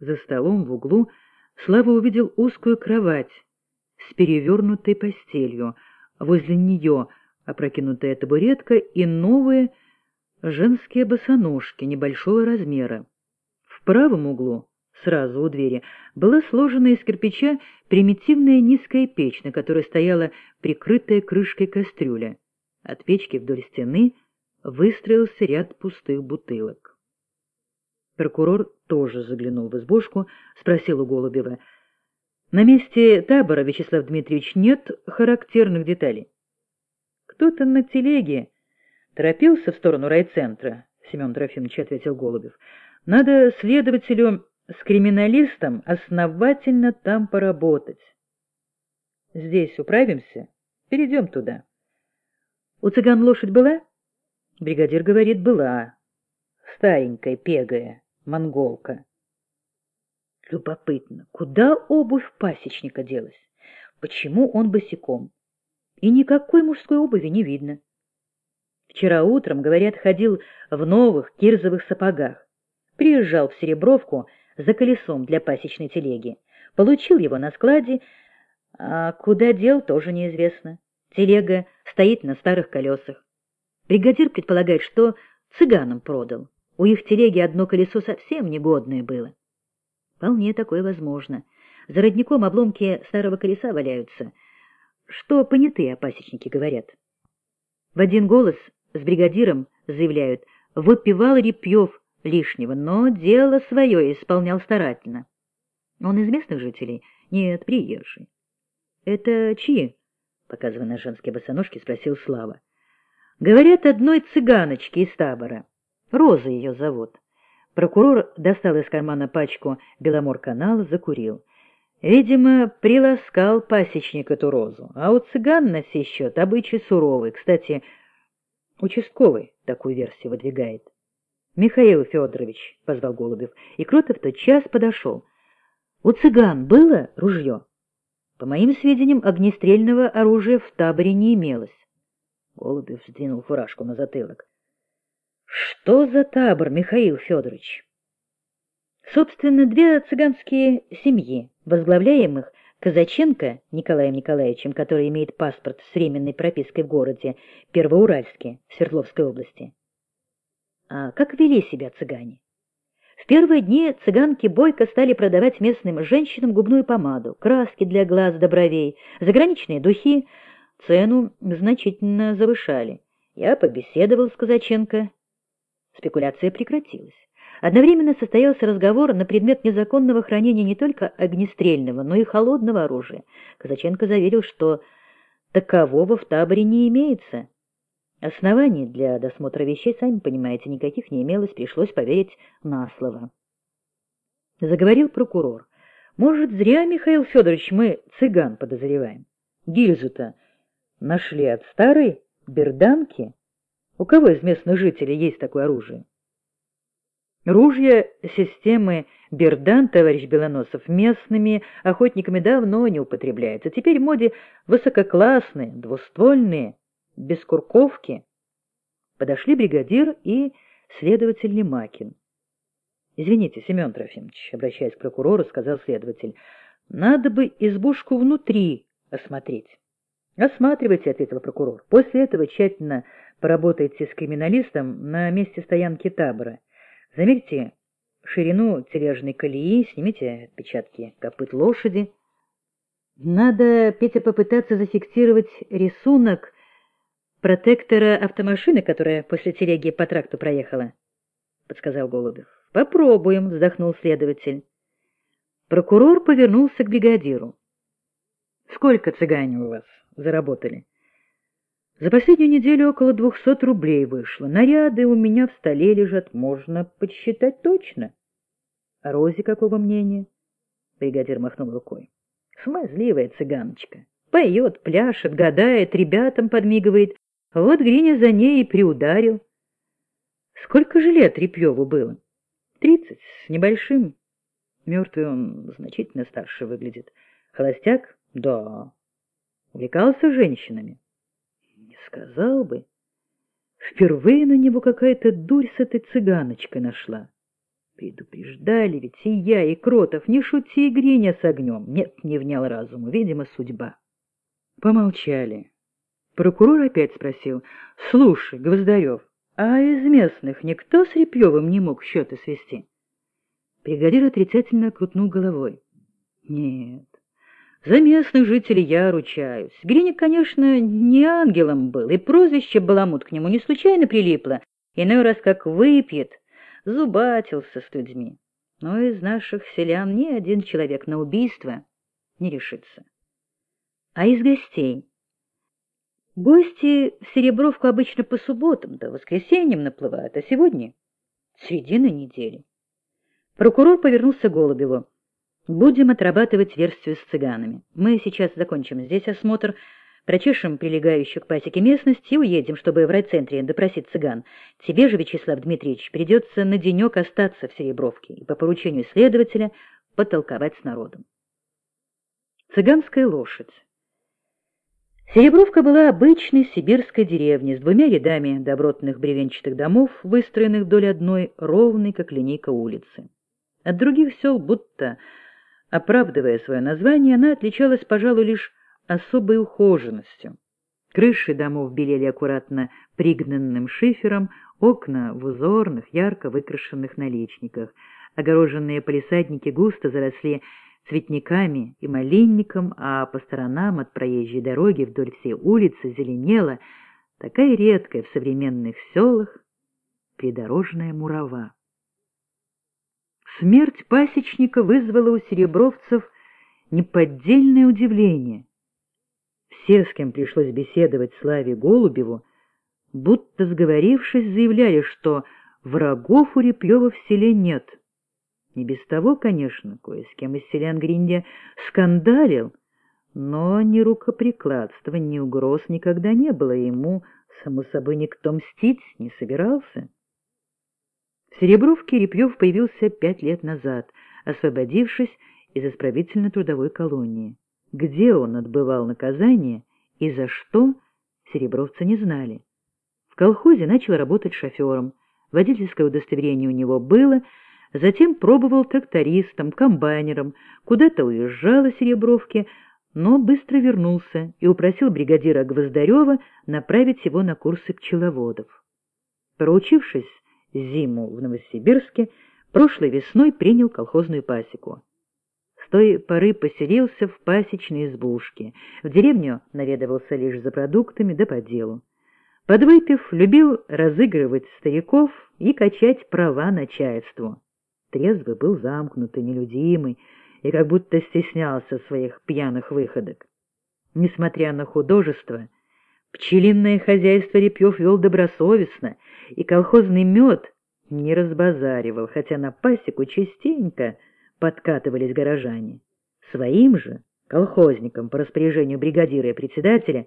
За столом в углу Слава увидел узкую кровать с перевернутой постелью, возле нее опрокинутая табуретка и новые женские босоножки небольшого размера. В правом углу, сразу у двери, была сложена из кирпича примитивная низкая печь, на которой стояла прикрытая крышкой кастрюля. От печки вдоль стены выстроился ряд пустых бутылок. Прокурор тоже заглянул в избушку, спросил у Голубева. — На месте табора, Вячеслав Дмитриевич, нет характерных деталей? — Кто-то на телеге торопился в сторону райцентра, — Семен Трофимович ответил Голубев. — Надо следователю с криминалистом основательно там поработать. — Здесь управимся? Перейдем туда. — У цыган лошадь была? Бригадир говорит, была. Старенькая, пегая, монголка. Любопытно, куда обувь пасечника делась? Почему он босиком? И никакой мужской обуви не видно. Вчера утром, говорят, ходил в новых кирзовых сапогах. Приезжал в Серебровку за колесом для пасечной телеги. Получил его на складе, а куда дел, тоже неизвестно. Телега стоит на старых колесах. Бригадир предполагает, что цыганам продал. У их телеги одно колесо совсем негодное было. Вполне такое возможно. За родником обломки старого колеса валяются. Что понятые пасечники говорят? В один голос с бригадиром заявляют, выпивал Репьев лишнего, но дело свое исполнял старательно. Он из местных жителей? Нет, приезжий. Это чьи? Показывая на женские босоножки, спросил Слава. Говорят, одной цыганочки из табора. Роза ее зовут. Прокурор достал из кармана пачку Беломор-канал, закурил. Видимо, приласкал пасечник эту розу, а у цыган на сей счет обычай суровый. Кстати, участковый такую версию выдвигает. — Михаил Федорович, — позвал Голубев, и Кротов тотчас подошел. — У цыган было ружье? По моим сведениям, огнестрельного оружия в таборе не имелось. Голубев сдвинул фуражку на затылок. Что за табор, Михаил Федорович? Собственно, две цыганские семьи, возглавляемых Казаченко Николаем Николаевичем, который имеет паспорт с временной пропиской в городе Первоуральске, Свердловской области. А как вели себя цыгане? В первые дни цыганки бойко стали продавать местным женщинам губную помаду, краски для глаз до бровей, заграничные духи, Цену значительно завышали. Я побеседовал с Казаченко. Спекуляция прекратилась. Одновременно состоялся разговор на предмет незаконного хранения не только огнестрельного, но и холодного оружия. Казаченко заверил, что такового в таборе не имеется. Оснований для досмотра вещей, сами понимаете, никаких не имелось, пришлось поверить на слово. Заговорил прокурор. Может, зря, Михаил Федорович, мы цыган подозреваем. Гильзу-то Нашли от старой берданки? У кого из местных жителей есть такое оружие? Ружья системы Бердан, товарищ Белоносов, местными охотниками давно не употребляются. Теперь в моде высококлассные, двуствольные, без курковки. Подошли бригадир и следователь Лемакин. — Извините, Семен Трофимович, обращаясь к прокурору, сказал следователь, — надо бы избушку внутри осмотреть. «Осматривайте», — ответил прокурор. «После этого тщательно поработайте с криминалистом на месте стоянки табора. Замерьте ширину тележной колеи, снимите отпечатки копыт лошади. Надо, Петя, попытаться зафиксировать рисунок протектора автомашины, которая после телеги по тракту проехала», — подсказал Голубев. «Попробуем», — вздохнул следователь. Прокурор повернулся к бригадиру. «Сколько цыгане у вас?» заработали. За последнюю неделю около двухсот рублей вышло. Наряды у меня в столе лежат, можно подсчитать точно. А Розе какого мнения? Бригадир махнул рукой. Смазливая цыганочка. Поет, пляшет, гадает, ребятам подмигивает. Вот Гриня за ней и приударил. Сколько же лет Репьеву было? Тридцать, с небольшим. Мертвый он значительно старше выглядит. Холостяк? Да. Увлекался женщинами? Сказал бы. Впервые на него какая-то дурь с этой цыганочкой нашла. Предупреждали ведь и я, и Кротов, не шути, Гриня, с огнем. Нет, не внял разуму, видимо, судьба. Помолчали. Прокурор опять спросил. — Слушай, Гвоздарев, а из местных никто с Репьевым не мог счеты свести? Бригадир отрицательно крутнул головой. — Нет, за местных жителей я ручаюсь. Гриник, конечно, не ангелом был, и прозвище Баламут к нему не случайно прилипло. Иной раз как выпьет, зубатился с людьми. Но из наших селян ни один человек на убийство не решится. А из гостей? Гости в Серебровку обычно по субботам да воскресеньям наплывают, а сегодня — середина недели. Прокурор повернулся к Голубеву. «Будем отрабатывать версию с цыганами. Мы сейчас закончим здесь осмотр, прочешем прилегающую к пасеке местность и уедем, чтобы в райцентре допросить цыган. Тебе же, Вячеслав Дмитриевич, придется на денек остаться в Серебровке и по поручению следователя потолковать с народом». Цыганская лошадь. Серебровка была обычной сибирской деревней с двумя рядами добротных бревенчатых домов, выстроенных вдоль одной ровной, как линейка улицы. От других сел, будто оправдывая свое название, она отличалась, пожалуй, лишь особой ухоженностью. Крыши домов белели аккуратно пригнанным шифером, окна в узорных, ярко выкрашенных наличниках, огороженные полисадники густо заросли цветниками и малинником, а по сторонам от проезжей дороги вдоль всей улицы зеленела такая редкая в современных селах придорожная мурава. Смерть пасечника вызвала у серебровцев неподдельное удивление. Все, с кем пришлось беседовать Славе Голубеву, будто сговорившись, заявляли, что врагов у Реплева в селе нет — не без того, конечно, кое с кем из селян Гриндя скандалил, но ни рукоприкладства, ни угроз никогда не было, ему, само собой, никто мстить не собирался. В Серебровке Репьев появился пять лет назад, освободившись из исправительно-трудовой колонии. Где он отбывал наказание и за что, серебровцы не знали. В колхозе начал работать шофером, водительское удостоверение у него было — Затем пробовал трактористом, комбайнером, куда-то уезжал из Серебровки, но быстро вернулся и упросил бригадира Гвоздарева направить его на курсы пчеловодов. Проучившись зиму в Новосибирске, прошлой весной принял колхозную пасеку. С той поры поселился в пасечной избушке, в деревню наведывался лишь за продуктами да по делу. Подвыпив, любил разыгрывать стариков и качать права начальству трезвый, был замкнутый, нелюдимый и как будто стеснялся своих пьяных выходок. Несмотря на художество, пчелиное хозяйство Репьев вел добросовестно, и колхозный мед не разбазаривал, хотя на пасеку частенько подкатывались горожане. Своим же, колхозникам по распоряжению бригадира и председателя,